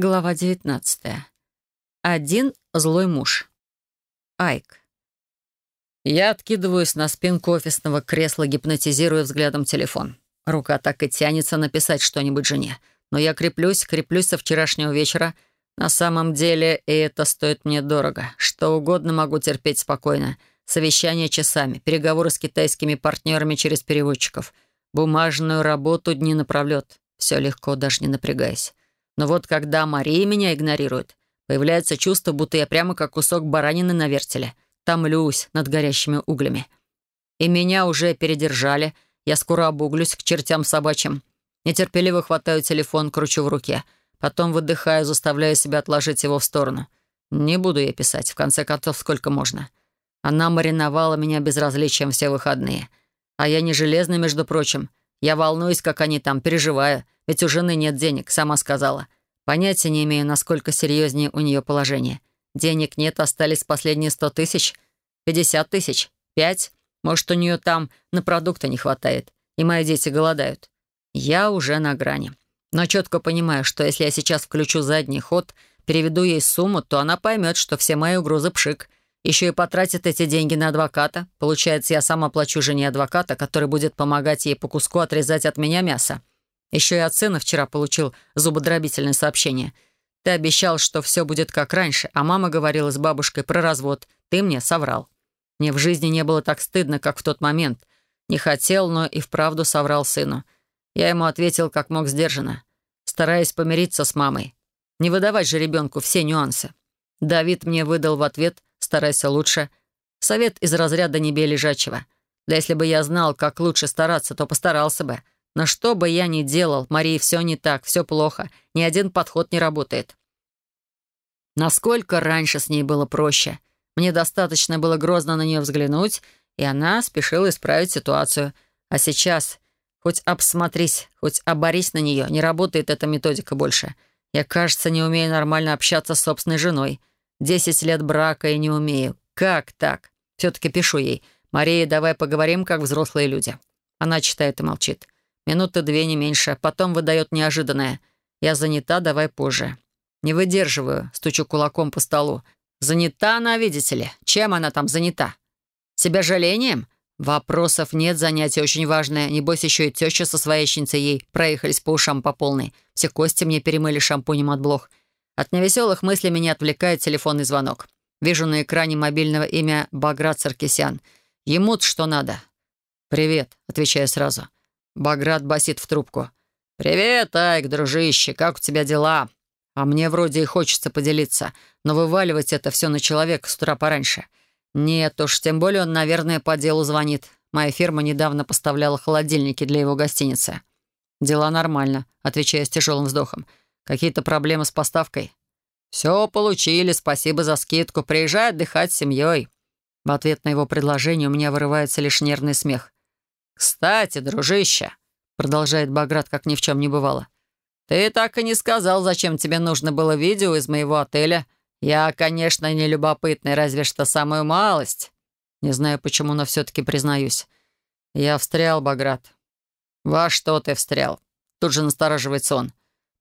Глава 19. Один злой муж. Айк. Я откидываюсь на спинку офисного кресла, гипнотизируя взглядом телефон. Рука так и тянется написать что-нибудь жене. Но я креплюсь, креплюсь со вчерашнего вечера. На самом деле, и это стоит мне дорого. Что угодно могу терпеть спокойно. Совещания часами, переговоры с китайскими партнерами через переводчиков, бумажную работу дни напролет. Все легко, даже не напрягаясь. Но вот когда Мария меня игнорирует, появляется чувство, будто я прямо как кусок баранины на вертеле. Томлюсь над горящими углями. И меня уже передержали. Я скоро обуглюсь к чертям собачьим. Нетерпеливо хватаю телефон, кручу в руке. Потом выдыхаю, заставляю себя отложить его в сторону. Не буду ей писать, в конце концов, сколько можно. Она мариновала меня безразличием все выходные. А я не железный, между прочим. Я волнуюсь, как они там, переживаю. Ведь у жены нет денег, сама сказала. Понятия не имею, насколько серьезнее у нее положение. Денег нет, остались последние сто тысяч, пятьдесят тысяч, пять. Может, у нее там на продукты не хватает, и мои дети голодают. Я уже на грани. Но четко понимаю, что если я сейчас включу задний ход, переведу ей сумму, то она поймет, что все мои угрозы пшик — еще и потратит эти деньги на адвоката. Получается, я сам оплачу жене адвоката, который будет помогать ей по куску отрезать от меня мясо. Еще и от сына вчера получил зубодробительное сообщение. Ты обещал, что все будет как раньше, а мама говорила с бабушкой про развод. Ты мне соврал. Мне в жизни не было так стыдно, как в тот момент. Не хотел, но и вправду соврал сыну. Я ему ответил как мог сдержанно, стараясь помириться с мамой. Не выдавать же ребенку все нюансы. Давид мне выдал в ответ «старайся лучше». Совет из разряда небе лежачего. Да если бы я знал, как лучше стараться, то постарался бы. Но что бы я ни делал, Марии все не так, все плохо. Ни один подход не работает. Насколько раньше с ней было проще. Мне достаточно было грозно на нее взглянуть, и она спешила исправить ситуацию. А сейчас, хоть обсмотрись, хоть оборись на нее, не работает эта методика больше. Я, кажется, не умею нормально общаться с собственной женой. Десять лет брака и не умею. Как так? Все-таки пишу ей. «Мария, давай поговорим, как взрослые люди». Она читает и молчит. Минуты две, не меньше. Потом выдает неожиданное. «Я занята, давай позже». Не выдерживаю, стучу кулаком по столу. «Занята она, видите ли? Чем она там занята? Себя жалением?» Вопросов нет, занятие очень важное. Небось, еще и теща со своячницей ей проехались по ушам по полной. Все кости мне перемыли шампунем от блох. От невеселых мыслей меня отвлекает телефонный звонок. Вижу на экране мобильного имя Баграт Саркисян. Ему-то что надо. «Привет», — отвечаю сразу. Баграт басит в трубку. «Привет, Айк, дружище, как у тебя дела?» А мне вроде и хочется поделиться, но вываливать это все на человека с утра пораньше. Нет уж, тем более он, наверное, по делу звонит. Моя фирма недавно поставляла холодильники для его гостиницы. «Дела нормально», — отвечаю с тяжелым вздохом. Какие-то проблемы с поставкой?» «Все получили, спасибо за скидку. Приезжай отдыхать с семьей». В ответ на его предложение у меня вырывается лишь нервный смех. «Кстати, дружище», — продолжает Баграт, как ни в чем не бывало, «ты так и не сказал, зачем тебе нужно было видео из моего отеля. Я, конечно, не любопытный, разве что самую малость. Не знаю почему, но все-таки признаюсь. Я встрял, Баграт». «Во что ты встрял?» Тут же настораживается он.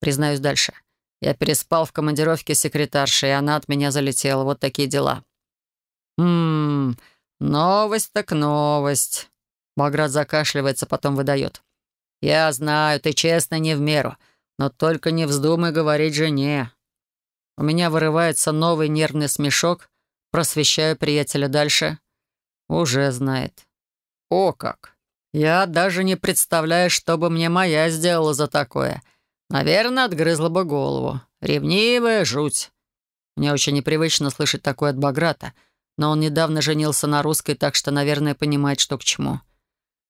Признаюсь дальше. Я переспал в командировке секретарши, и она от меня залетела. Вот такие дела. «Ммм, новость так новость». Баграт закашливается, потом выдает. «Я знаю, ты честно не в меру, но только не вздумай говорить жене». У меня вырывается новый нервный смешок, просвещаю приятеля дальше. Уже знает. О как! Я даже не представляю, что бы мне моя сделала за такое — Наверное, отгрызла бы голову. Ревнивая жуть. Мне очень непривычно слышать такое от Баграта, но он недавно женился на русской, так что, наверное, понимает, что к чему.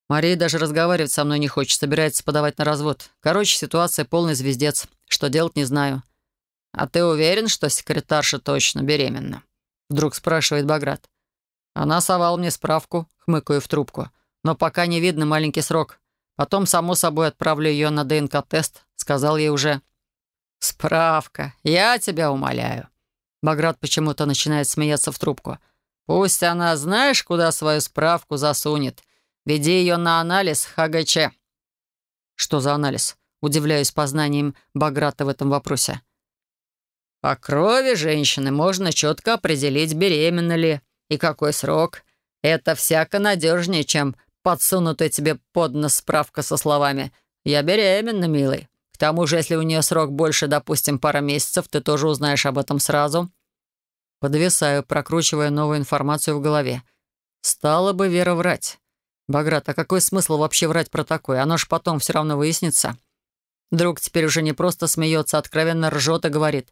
Мария даже разговаривать со мной не хочет, собирается подавать на развод. Короче, ситуация полный звездец. Что делать, не знаю. «А ты уверен, что секретарша точно беременна?» Вдруг спрашивает Баграт. Она совала мне справку, хмыкаю в трубку. Но пока не видно маленький срок. Потом, само собой, отправлю ее на ДНК-тест. Сказал ей уже. «Справка. Я тебя умоляю». Баграт почему-то начинает смеяться в трубку. «Пусть она, знаешь, куда свою справку засунет. Веди ее на анализ ХГЧ». «Что за анализ?» Удивляюсь познанием Баграта в этом вопросе. По крови женщины можно четко определить, беременна ли и какой срок. Это всяко надежнее, чем подсунутая тебе под нос справка со словами «Я беременна, милый». К тому же, если у нее срок больше, допустим, пара месяцев, ты тоже узнаешь об этом сразу. Подвисаю, прокручивая новую информацию в голове. Стало бы Вера врать. Баграт, а какой смысл вообще врать про такое? Оно ж потом все равно выяснится. Друг теперь уже не просто смеется, а откровенно ржет и говорит.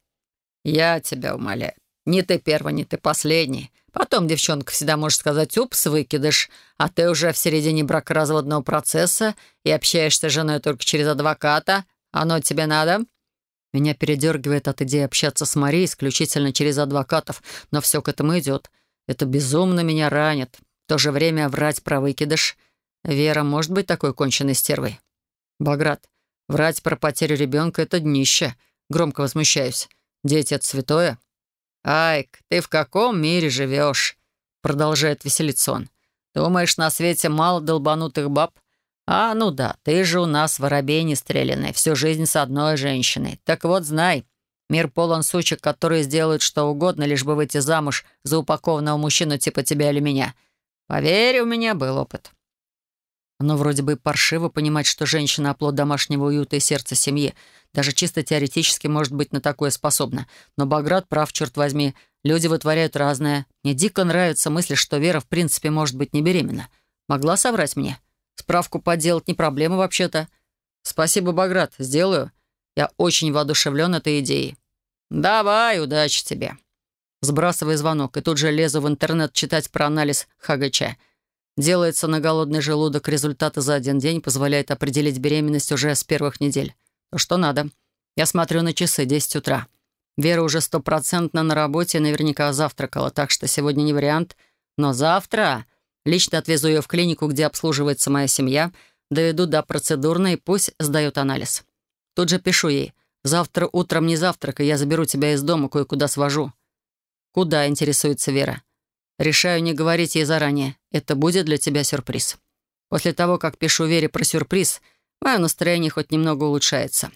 «Я тебя умоляю. Не ты первый, не ты последний. Потом девчонка всегда может сказать «упс, выкидыш», а ты уже в середине бракоразводного процесса и общаешься с женой только через адвоката. Оно тебе надо?» Меня передергивает от идеи общаться с Марией исключительно через адвокатов, но все к этому идет. Это безумно меня ранит. То же время врать про выкидыш. Вера может быть такой конченной стервой? Баграт, врать про потерю ребенка — это днище. Громко возмущаюсь. Дети — это святое. «Айк, ты в каком мире живешь?» Продолжает веселиться он. «Думаешь, на свете мало долбанутых баб? А, ну да, ты же у нас воробей не стрелянный, всю жизнь с одной женщиной. Так вот, знай, мир полон сучек, которые сделают что угодно, лишь бы выйти замуж за упакованного мужчину типа тебя или меня. Поверь, у меня был опыт. Оно вроде бы паршиво понимать, что женщина — оплот домашнего уюта и сердца семьи. Даже чисто теоретически может быть на такое способна. Но Баграт прав, черт возьми. Люди вытворяют разное. Мне дико нравится мысль, что Вера в принципе может быть не беременна. Могла соврать мне? Справку поделать не проблема вообще-то. Спасибо, Баграт, сделаю. Я очень воодушевлен этой идеей. Давай, удачи тебе. Сбрасываю звонок и тут же лезу в интернет читать про анализ ХГЧ — Делается на голодный желудок, результаты за один день позволяет определить беременность уже с первых недель. То, что надо. Я смотрю на часы, 10 утра. Вера уже стопроцентно на работе и наверняка завтракала, так что сегодня не вариант. Но завтра лично отвезу ее в клинику, где обслуживается моя семья, доведу до процедурной, пусть сдает анализ. Тут же пишу ей. «Завтра утром не завтракай, я заберу тебя из дома, кое-куда свожу». «Куда?» — интересуется Вера. Решаю не говорить ей заранее. Это будет для тебя сюрприз. После того, как пишу Вере про сюрприз, мое настроение хоть немного улучшается.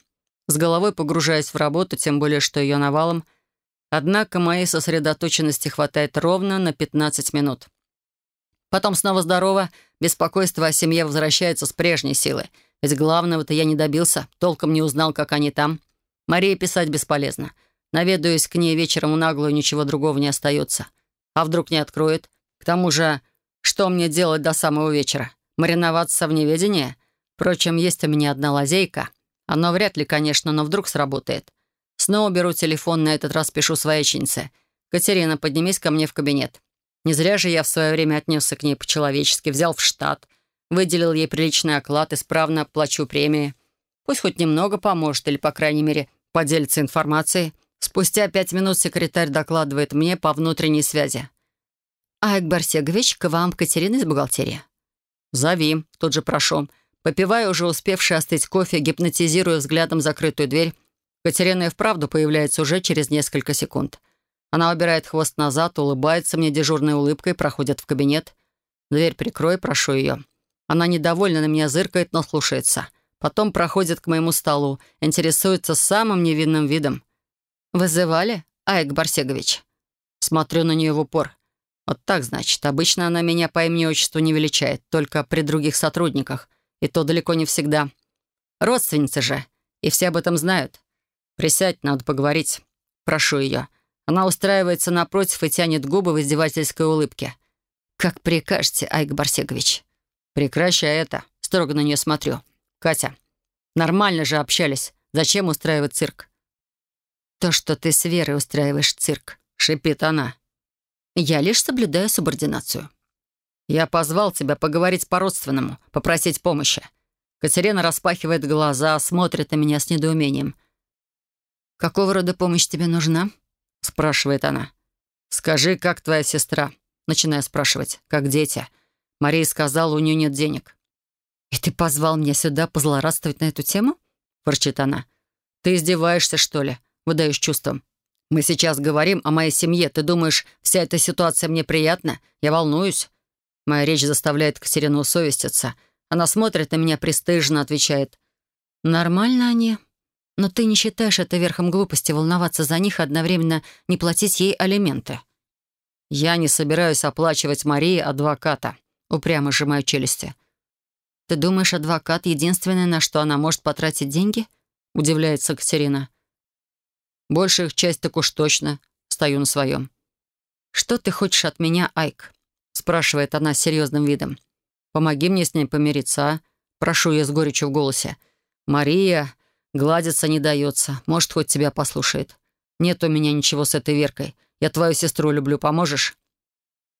С головой погружаюсь в работу, тем более, что ее навалом. Однако моей сосредоточенности хватает ровно на 15 минут. Потом снова здорово, беспокойство о семье возвращается с прежней силы. Ведь главного-то я не добился, толком не узнал, как они там. Марии писать бесполезно. Наведаюсь к ней вечером наглую, ничего другого не остается. А вдруг не откроет? К тому же, что мне делать до самого вечера? Мариноваться в неведении? Впрочем, есть у меня одна лазейка. Оно вряд ли, конечно, но вдруг сработает. Снова беру телефон, на этот раз пишу свояченице. «Катерина, поднимись ко мне в кабинет». Не зря же я в свое время отнесся к ней по-человечески, взял в штат, выделил ей приличный оклад, исправно плачу премии. Пусть хоть немного поможет или, по крайней мере, поделится информацией. Спустя пять минут секретарь докладывает мне по внутренней связи. «Айк Барсегович, к вам Катерина из бухгалтерии». «Зови», тут же прошу. Попивая уже успевший остыть кофе, гипнотизируя взглядом закрытую дверь, Катерина и вправду появляется уже через несколько секунд. Она убирает хвост назад, улыбается мне дежурной улыбкой, проходит в кабинет. «Дверь прикрой, прошу ее». Она недовольна на меня зыркает, но слушается. Потом проходит к моему столу, интересуется самым невинным видом. «Вызывали, Айк Барсегович?» Смотрю на нее в упор. Вот так, значит. Обычно она меня по имени-отчеству не величает, только при других сотрудниках. И то далеко не всегда. Родственницы же. И все об этом знают. Присядь, надо поговорить. Прошу ее. Она устраивается напротив и тянет губы в издевательской улыбке. «Как прикажете, Айк Барсегович?» «Прекращай это». Строго на нее смотрю. «Катя, нормально же общались. Зачем устраивать цирк?» «То, что ты с Верой устраиваешь цирк», — шипит она. «Я лишь соблюдаю субординацию». «Я позвал тебя поговорить по-родственному, попросить помощи». Катерина распахивает глаза, смотрит на меня с недоумением. «Какого рода помощь тебе нужна?» — спрашивает она. «Скажи, как твоя сестра?» Начинаю спрашивать. «Как дети?» Мария сказала, у нее нет денег. «И ты позвал меня сюда позлорадствовать на эту тему?» — ворчит она. «Ты издеваешься, что ли?» Выдаешь чувством. «Мы сейчас говорим о моей семье. Ты думаешь, вся эта ситуация мне приятна? Я волнуюсь». Моя речь заставляет Катерину усовеститься. Она смотрит на меня пристыженно, отвечает. «Нормально они. Но ты не считаешь это верхом глупости волноваться за них и одновременно не платить ей алименты? Я не собираюсь оплачивать Марии адвоката. Упрямо сжимаю челюсти. Ты думаешь, адвокат — единственное, на что она может потратить деньги? Удивляется Катерина. Большая их часть так уж точно. Стою на своем. «Что ты хочешь от меня, Айк?» спрашивает она с серьезным видом. «Помоги мне с ней помириться, а?» Прошу я с горечью в голосе. «Мария гладиться не дается. Может, хоть тебя послушает. Нет у меня ничего с этой Веркой. Я твою сестру люблю. Поможешь?»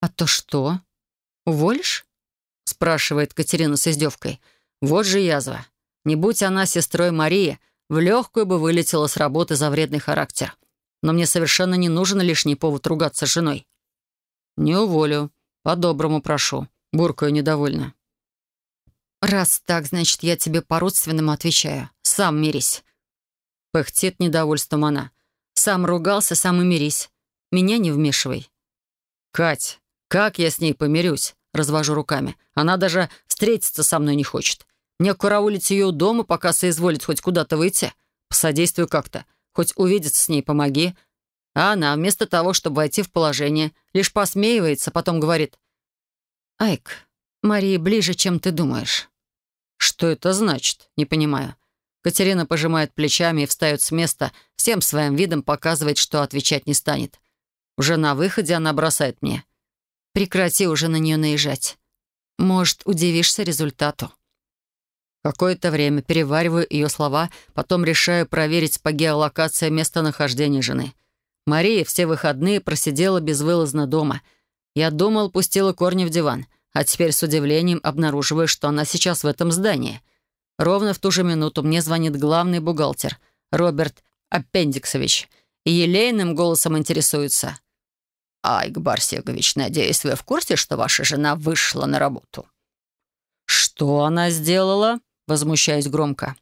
«А то что? Уволишь?» спрашивает Катерина с издевкой. «Вот же язва. Не будь она сестрой Марии, в легкую бы вылетела с работы за вредный характер но мне совершенно не нужен лишний повод ругаться с женой. «Не уволю. По-доброму прошу», — буркаю недовольно. «Раз так, значит, я тебе по-родственному отвечаю. Сам мирись». Пыхтит недовольством она. «Сам ругался, сам и мирись. Меня не вмешивай». «Кать, как я с ней помирюсь?» Развожу руками. «Она даже встретиться со мной не хочет. Мне караулить ее у дома, пока соизволит хоть куда-то выйти. Посодействую как-то. Хоть увидеться с ней помоги. А она, вместо того, чтобы войти в положение, лишь посмеивается, потом говорит. «Айк, Мария ближе, чем ты думаешь». «Что это значит?» «Не понимаю». Катерина пожимает плечами и встает с места, всем своим видом показывает, что отвечать не станет. Уже на выходе она бросает мне. «Прекрати уже на нее наезжать. Может, удивишься результату». Какое-то время перевариваю ее слова, потом решаю проверить по геолокации местонахождение жены. Мария все выходные просидела безвылазно дома. Я думал, пустила корни в диван, а теперь с удивлением обнаруживаю, что она сейчас в этом здании. Ровно в ту же минуту мне звонит главный бухгалтер, Роберт Аппендиксович, и елейным голосом интересуется. «Айк Барсегович, надеюсь, вы в курсе, что ваша жена вышла на работу?» «Что она сделала?» Возмущаясь громко.